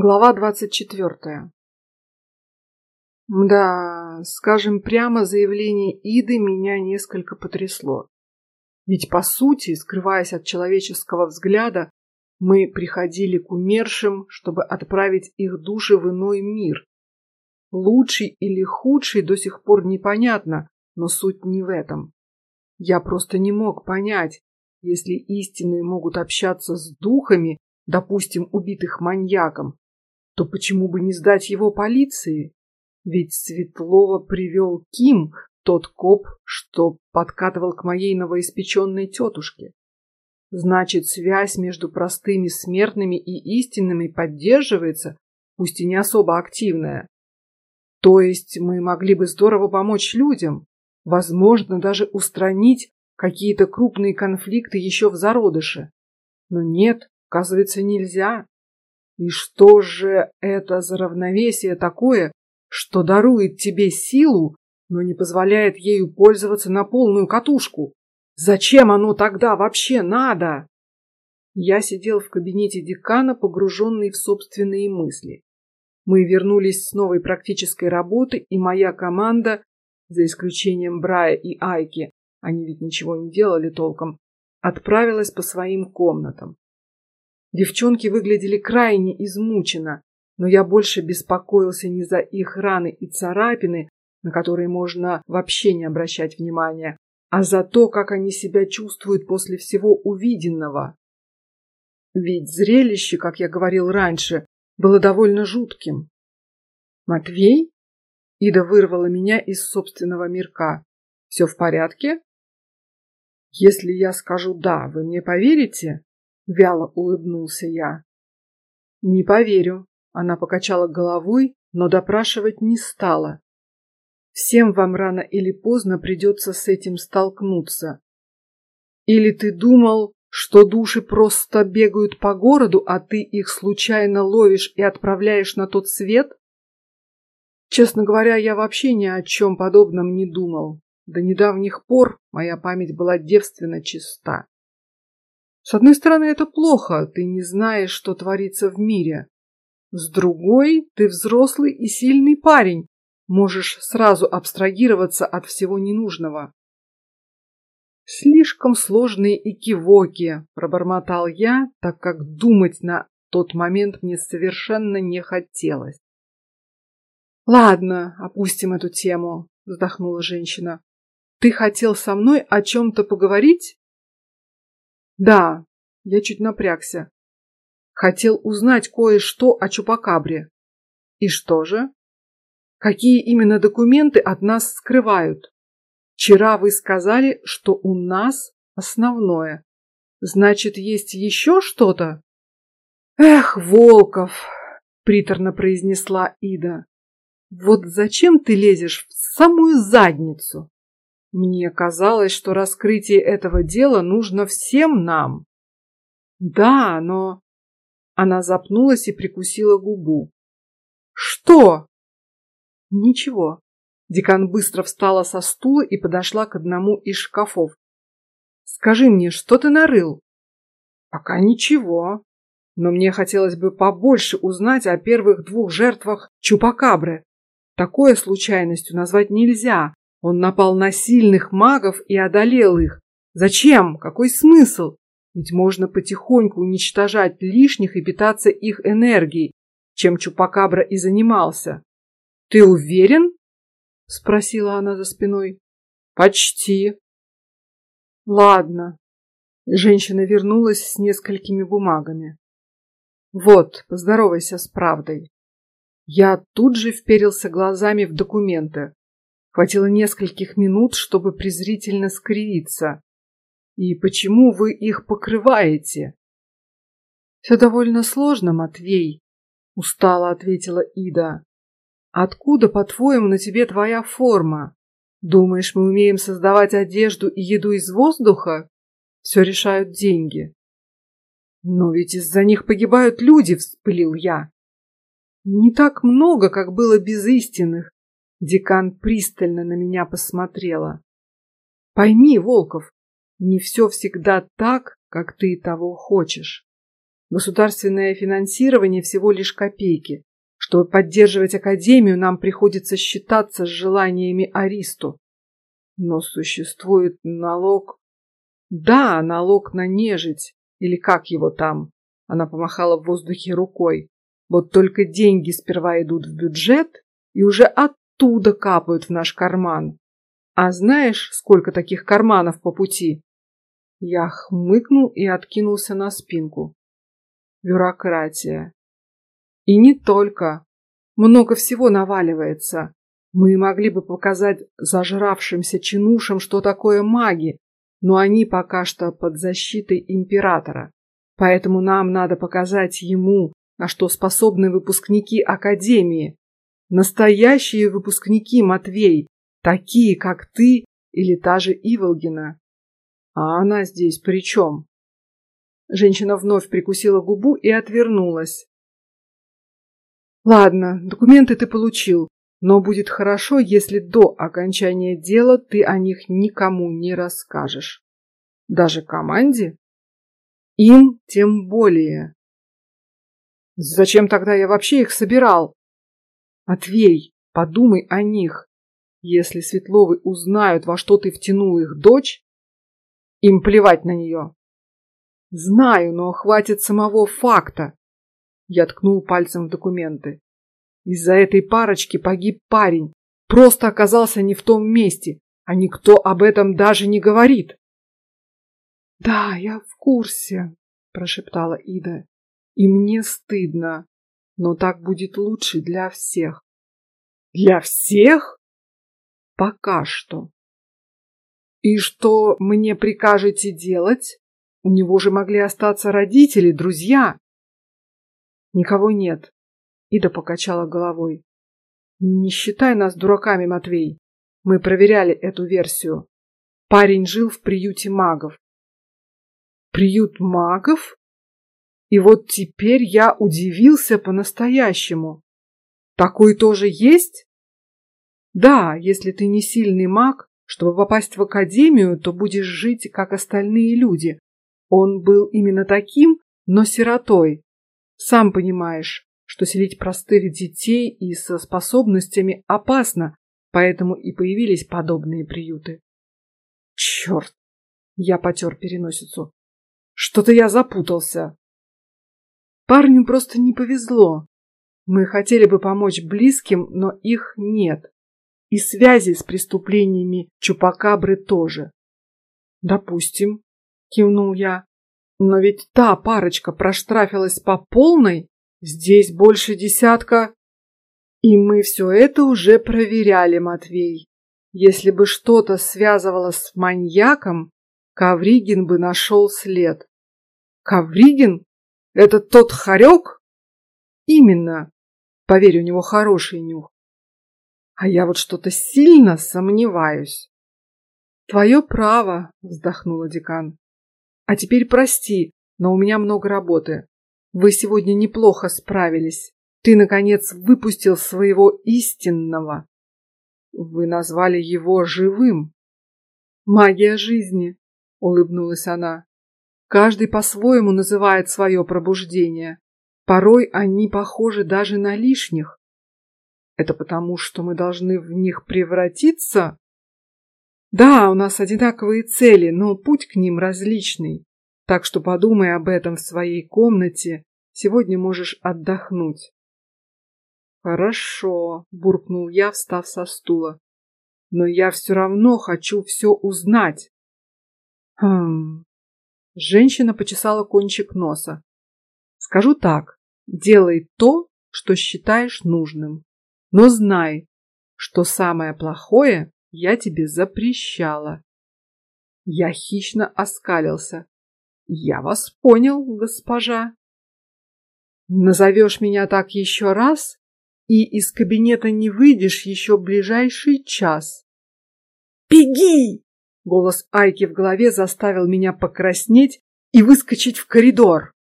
Глава двадцать четвертая. Да, скажем прямо, заявление Иды меня несколько потрясло. Ведь по сути, скрываясь от человеческого взгляда, мы приходили к умершим, чтобы отправить их души в иной мир. Лучший или худший до сих пор непонятно, но суть не в этом. Я просто не мог понять, если истинные могут общаться с духами, допустим, убитых маньяком, то почему бы не сдать его полиции? Ведь Светлова привел Ким, тот коп, что подкатывал к моей новоиспеченной тетушке. Значит, связь между простыми смертными и истинными поддерживается, пусть и не особо активная. То есть мы могли бы здорово помочь людям, возможно, даже устранить какие-то крупные конфликты еще в зародыше. Но нет, оказывается, нельзя. И что же это за равновесие такое, что дарует тебе силу, но не позволяет ею пользоваться на полную катушку? Зачем оно тогда вообще надо? Я сидел в кабинете декана, погруженный в собственные мысли. Мы вернулись с новой практической работы, и моя команда, за исключением Брая и Айки, они ведь ничего не делали толком, отправилась по своим комнатам. Девчонки выглядели крайне измученно, но я больше беспокоился не за их раны и царапины, на которые можно вообще не обращать внимания, а за то, как они себя чувствуют после всего увиденного. Ведь зрелище, как я говорил раньше, было довольно жутким. Матвей? Ида вырвала меня из собственного мирка. Все в порядке? Если я скажу да, вы мне поверите? Вяло улыбнулся я. Не поверю. Она покачала головой, но допрашивать не стала. Всем вам рано или поздно придется с этим столкнуться. Или ты думал, что души просто бегают по городу, а ты их случайно ловишь и отправляешь на тот свет? Честно говоря, я вообще ни о чем подобном не думал. До недавних пор моя память была девственно чиста. С одной стороны, это плохо, ты не знаешь, что творится в мире. С другой, ты взрослый и сильный парень, можешь сразу абстрагироваться от всего ненужного. Слишком сложные экивоки, пробормотал я, так как думать на тот момент мне совершенно не хотелось. Ладно, опустим эту тему, вздохнула женщина. Ты хотел со мной о чем-то поговорить? Да, я чуть напрягся. Хотел узнать кое-что о чупакабре. И что же? Какие именно документы от нас скрывают? Вчера вы сказали, что у нас основное. Значит, есть еще что-то? Эх, Волков, приторно произнесла Ида. Вот зачем ты лезешь в самую задницу? Мне казалось, что раскрытие этого дела нужно всем нам. Да, но она запнулась и прикусила губу. Что? Ничего. Декан быстро встала со стула и подошла к одному из шкафов. Скажи мне, что ты нарыл? Пока ничего, но мне хотелось бы побольше узнать о первых двух жертвах чупакабры. Такое случайностью назвать нельзя. Он напал на сильных магов и одолел их. Зачем? Какой смысл? Ведь можно потихоньку уничтожать лишних и питаться их энергией, чем чупакабра и занимался. Ты уверен? спросила она за спиной. Почти. Ладно. Женщина вернулась с несколькими бумагами. Вот, поздоровайся с правдой. Я тут же вперился глазами в документы. Хватило нескольких минут, чтобы презрительно скривиться. И почему вы их покрываете? Все довольно сложно, Матвей. Устало ответила Ида. Откуда, по-твоему, на тебе твоя форма? Думаешь, мы умеем создавать одежду и еду из воздуха? Все решают деньги. Но ведь из-за них погибают люди, вспылил я. Не так много, как было без истинных, Декан пристально на меня посмотрела. Пойми, Волков, не все всегда так, как ты того хочешь. Государственное финансирование всего лишь копейки. Чтобы поддерживать академию, нам приходится считаться с желаниями Аристу. Но существует налог. Да, налог на нежить или как его там. Она помахала в воздухе рукой. Вот только деньги сперва идут в бюджет и уже оттуда капают в наш карман. А знаешь, сколько таких карманов по пути? Я хмыкнул и откинулся на спинку. Бюрократия. И не только. Много всего наваливается. Мы могли бы показать зажравшимся чинушам, что такое маги, но они пока что под защитой императора. Поэтому нам надо показать ему, на что способны выпускники академии. Настоящие выпускники, Матвей, такие, как ты или та же Иволгина. А она здесь при чем? Женщина вновь прикусила губу и отвернулась. Ладно, документы ты получил, но будет хорошо, если до окончания дела ты о них никому не расскажешь. Даже команде? Им тем более. Зачем тогда я вообще их собирал? Отвей, подумай о них. Если Светловы узнают, во что ты втянул их дочь, им плевать на нее. Знаю, но хватит самого факта. Я ткнул пальцем в документы. Из-за этой парочки погиб парень. Просто оказался не в том месте, а никто об этом даже не говорит. Да, я в курсе, прошептала Ида. И мне стыдно, но так будет лучше для всех. Для всех? Пока что. И что мне прикажете делать? У него же могли остаться родители, друзья. Никого нет. Ида покачала головой. Не считай нас дураками, Матвей. Мы проверяли эту версию. Парень жил в приюте магов. Приют магов? И вот теперь я удивился по-настоящему. Такой тоже есть? Да, если ты не сильный маг, чтобы попасть в академию, то будешь жить, как остальные люди. Он был именно таким, но сиротой. Сам понимаешь, что селить простых детей и со способностями опасно, поэтому и появились подобные приюты. Черт! Я потер переносицу. Что-то я запутался. Парню просто не повезло. Мы хотели бы помочь близким, но их нет. И связи с преступлениями Чупакабры тоже. Допустим, кивнул я. Но ведь та парочка проштрафилась по полной. Здесь больше десятка. И мы все это уже проверяли, Матвей. Если бы что-то связывало с маньяком, Кавригин бы нашел след. Кавригин? Это тот хорек? Именно. Поверь, у него хороший нюх. А я вот что-то сильно сомневаюсь. Твое право, вздохнула декан. А теперь прости, но у меня много работы. Вы сегодня неплохо справились. Ты наконец выпустил своего истинного. Вы назвали его живым. Магия жизни, улыбнулась она. Каждый по-своему называет свое пробуждение. Порой они похожи даже на лишних. Это потому, что мы должны в них превратиться? Да, у нас одинаковые цели, но путь к ним различный. Так что подумай об этом в своей комнате. Сегодня можешь отдохнуть. Хорошо, буркнул я, встав со стула. Но я все равно хочу все узнать. Хм. Женщина почесала кончик носа. Скажу так: делай то, что считаешь нужным. Но знай, что самое плохое я тебе запрещала. Я хищно оскалился. Я вас понял, госпожа. Назовешь меня так еще раз, и из кабинета не выйдешь еще ближайший час. Беги! Голос Айки в голове заставил меня покраснеть и выскочить в коридор.